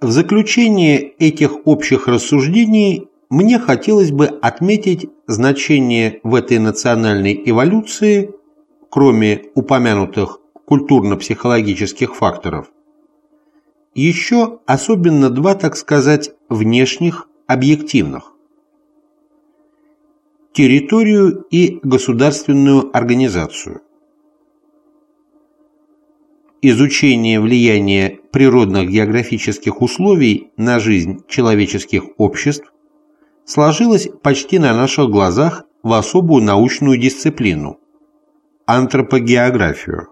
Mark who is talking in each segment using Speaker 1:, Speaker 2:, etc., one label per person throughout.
Speaker 1: В заключение этих общих рассуждений мне хотелось бы отметить значение в этой национальной эволюции, кроме упомянутых культурно-психологических факторов, еще особенно два, так сказать, внешних, объективных. Территорию и государственную организацию. Изучение влияния природных географических условий на жизнь человеческих обществ сложилось почти на наших глазах в особую научную дисциплину – антропогеографию.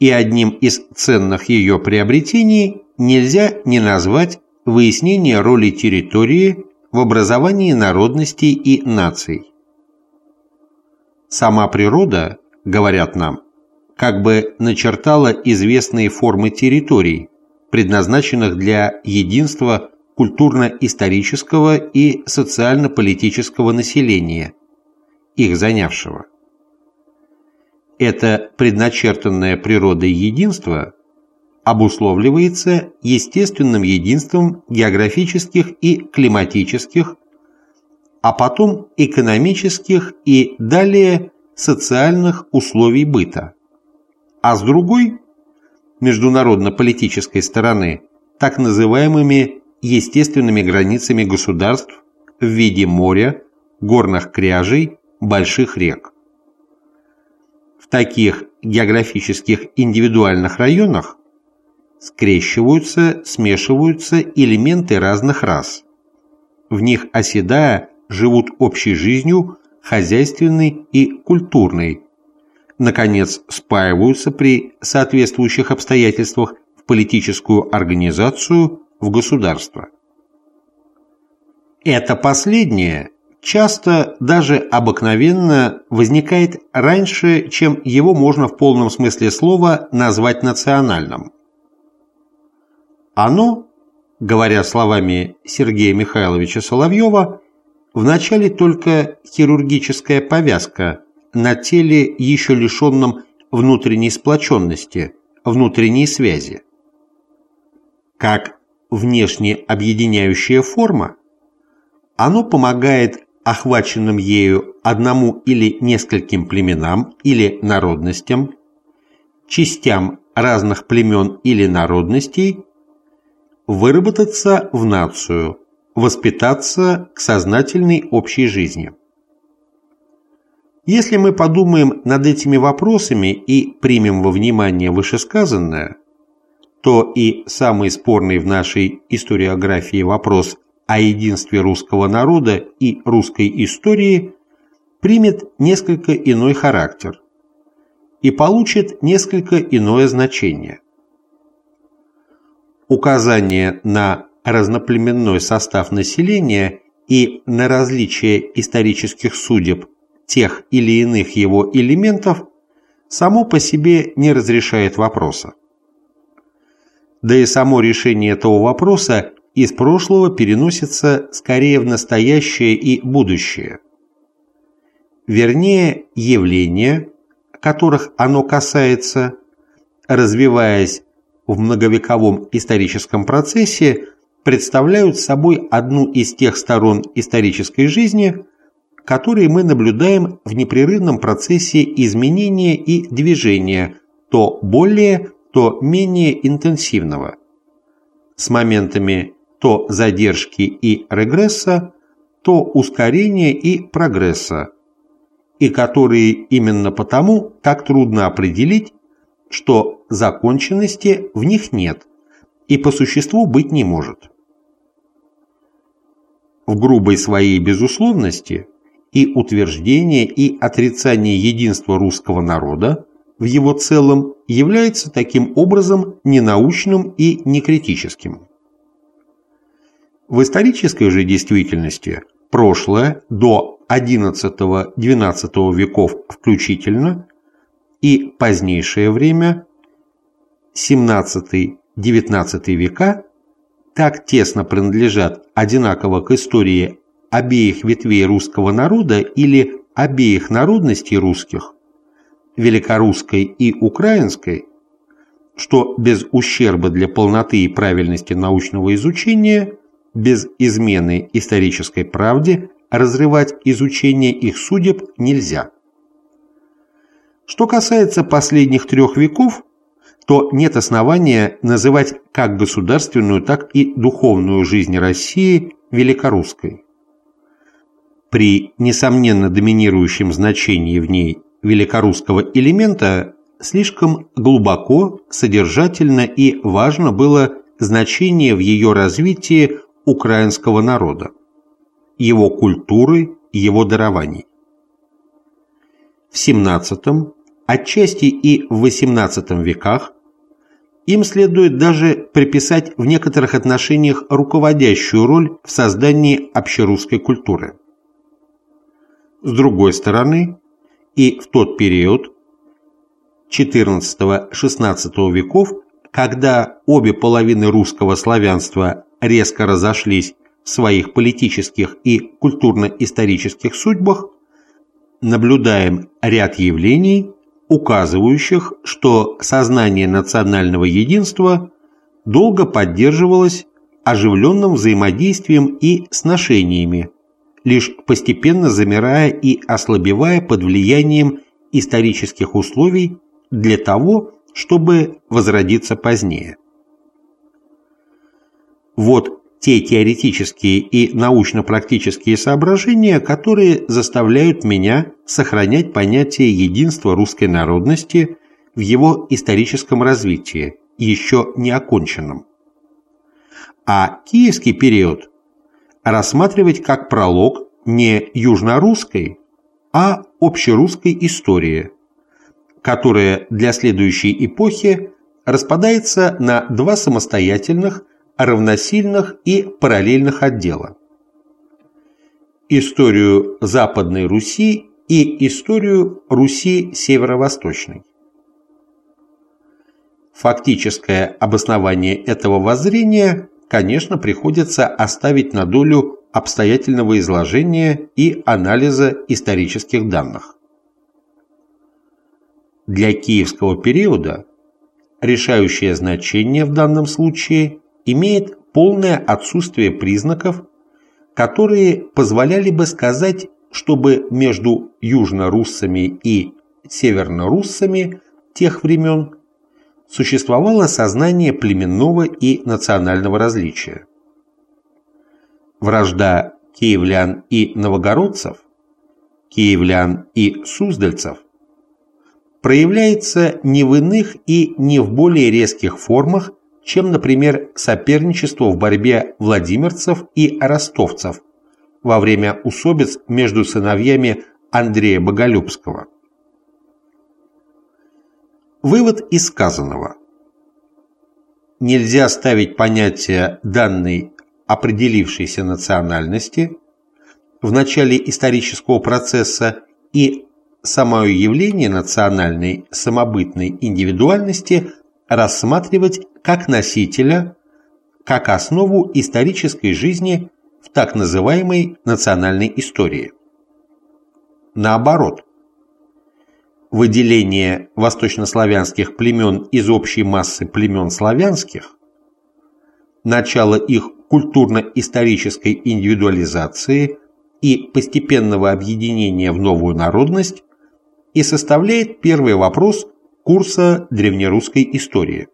Speaker 1: И одним из ценных ее приобретений нельзя не назвать выяснение роли территории в образовании народностей и наций. Сама природа, говорят нам, как бы начертала известные формы территорий, предназначенных для единства культурно-исторического и социально-политического населения, их занявшего. Это предначертанное природой единство обусловливается естественным единством географических и климатических, а потом экономических и далее социальных условий быта. А с другой, международно-политической стороны, так называемыми естественными границами государств в виде моря, горных кряжей, больших рек. В таких географических индивидуальных районах скрещиваются, смешиваются элементы разных рас. В них оседая живут общей жизнью хозяйственной и культурной. Наконец, спаиваются при соответствующих обстоятельствах в политическую организацию в государство. Это последнее часто даже обыкновенно возникает раньше, чем его можно в полном смысле слова назвать национальным. Оно, говоря словами Сергея Михайловича Соловьева, вначале только хирургическая повязка на теле, еще лишенном внутренней сплоченности, внутренней связи. Как внешне объединяющая форма, оно помогает охваченным ею одному или нескольким племенам или народностям, частям разных племен или народностей, выработаться в нацию, воспитаться к сознательной общей жизни. Если мы подумаем над этими вопросами и примем во внимание вышесказанное, то и самый спорный в нашей историографии вопрос о единстве русского народа и русской истории примет несколько иной характер и получит несколько иное значение. Указание на разноплеменной состав населения и на различие исторических судеб тех или иных его элементов само по себе не разрешает вопроса да и само решение этого вопроса из прошлого переносится скорее в настоящее и будущее. Вернее, явления, которых оно касается, развиваясь в многовековом историческом процессе, представляют собой одну из тех сторон исторической жизни, которые мы наблюдаем в непрерывном процессе изменения и движения, то более, то менее интенсивного, с моментами то задержки и регресса, то ускорения и прогресса, и которые именно потому так трудно определить, что законченности в них нет и по существу быть не может. В грубой своей безусловности и утверждение и отрицание единства русского народа в его целом является таким образом ненаучным и некритическим. В исторической же действительности прошлое до XI-XII веков включительно и позднейшее время XVII-XIX века так тесно принадлежат одинаково к истории обеих ветвей русского народа или обеих народностей русских, великорусской и украинской, что без ущерба для полноты и правильности научного изучения, без измены исторической правде, разрывать изучение их судеб нельзя. Что касается последних трех веков, то нет основания называть как государственную, так и духовную жизнь России великорусской. При несомненно доминирующем значении в ней великорусского элемента слишком глубоко, содержательно и важно было значение в ее развитии украинского народа, его культуры, его дарований. В XVII, отчасти и в XVIII веках им следует даже приписать в некоторых отношениях руководящую роль в создании общерусской культуры. С другой стороны, и в тот период XIV-XVI веков, когда обе половины русского славянства резко разошлись в своих политических и культурно-исторических судьбах, наблюдаем ряд явлений, указывающих, что сознание национального единства долго поддерживалось оживленным взаимодействием и сношениями, лишь постепенно замирая и ослабевая под влиянием исторических условий для того, чтобы возродиться позднее. Вот те теоретические и научно-практические соображения, которые заставляют меня сохранять понятие единства русской народности в его историческом развитии, еще не оконченном. А киевский период рассматривать как пролог не южнорусской, а общерусской истории, которая для следующей эпохи распадается на два самостоятельных равносильных и параллельных отдела. Историю Западной Руси и историю Руси Северо-Восточной. Фактическое обоснование этого воззрения, конечно, приходится оставить на долю обстоятельного изложения и анализа исторических данных. Для киевского периода решающее значение в данном случае имеет полное отсутствие признаков, которые позволяли бы сказать, чтобы между южно-руссами и северно-руссами тех времен существовало сознание племенного и национального различия. Вражда киевлян и новогородцев, киевлян и суздальцев проявляется не в иных и не в более резких формах, чем, например, соперничество в борьбе владимирцев и ростовцев во время усобиц между сыновьями Андрея Боголюбского. Вывод из сказанного. Нельзя ставить понятие данной определившейся национальности в начале исторического процесса и самое явление национальной самобытной индивидуальности рассматривать как носителя, как основу исторической жизни в так называемой национальной истории. Наоборот, выделение восточнославянских племен из общей массы племен славянских, начало их культурно-исторической индивидуализации и постепенного объединения в новую народность и составляет первый вопрос курса древнерусской истории.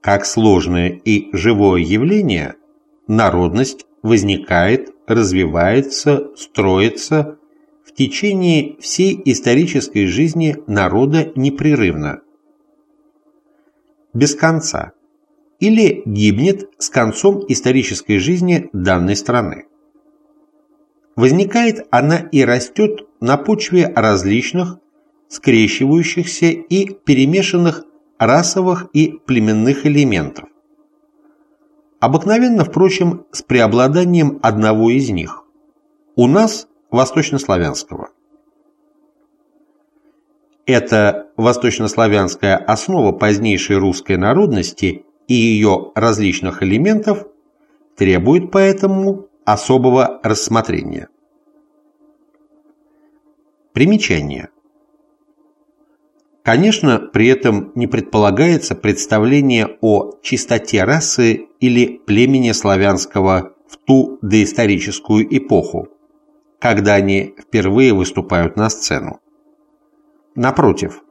Speaker 1: Как сложное и живое явление, народность возникает, развивается, строится течение всей исторической жизни народа непрерывно, без конца, или гибнет с концом исторической жизни данной страны. Возникает она и растет на почве различных, скрещивающихся и перемешанных расовых и племенных элементов. Обыкновенно, впрочем, с преобладанием одного из них. У нас – восточнославянского. Эта восточнославянская основа позднейшей русской народности и ее различных элементов требует поэтому особого рассмотрения. Примечание. Конечно, при этом не предполагается представление о чистоте расы или племени славянского в ту доисторическую эпоху, когда они впервые выступают на сцену. Напротив,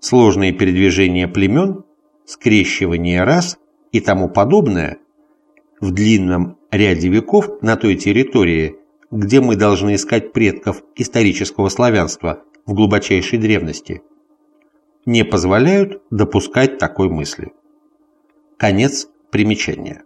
Speaker 1: сложные передвижения племен, скрещивание рас и тому подобное в длинном ряде веков на той территории, где мы должны искать предков исторического славянства в глубочайшей древности, не позволяют допускать такой мысли. Конец примечания.